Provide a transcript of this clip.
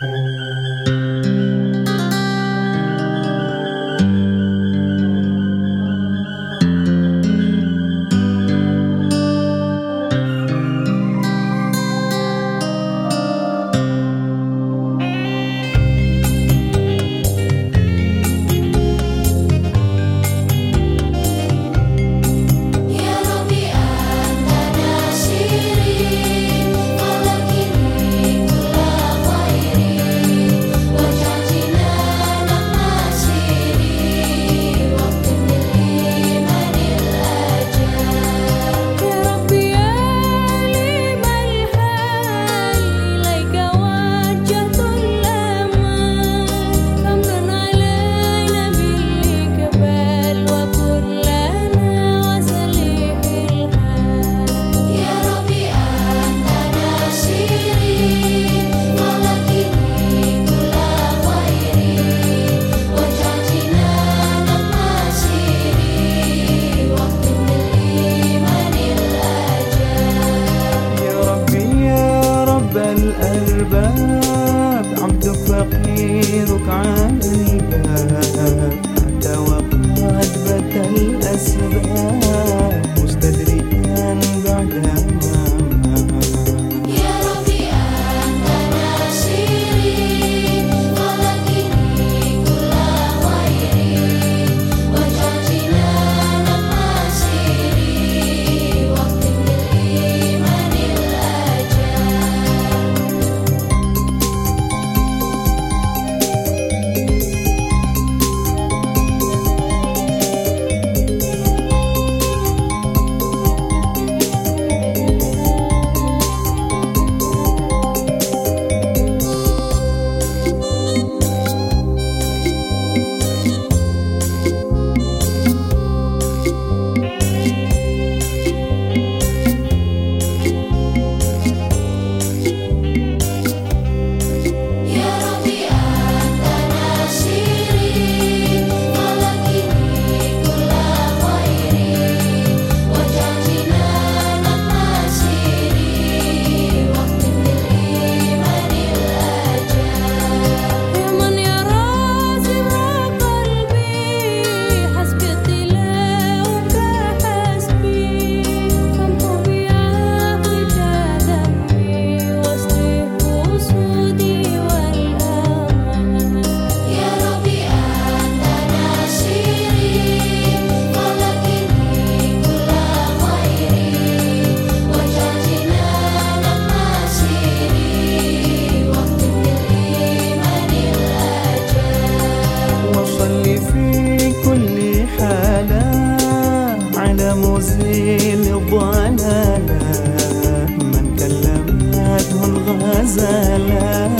Música surrender. مزيل الضلالة من كلمته الغزالة